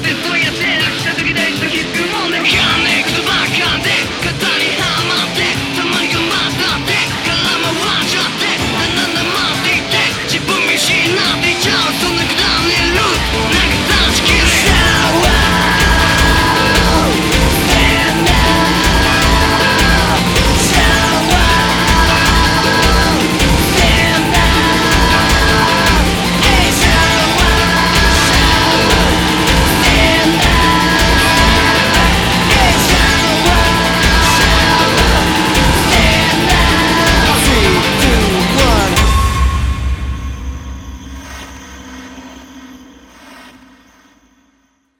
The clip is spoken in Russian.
ты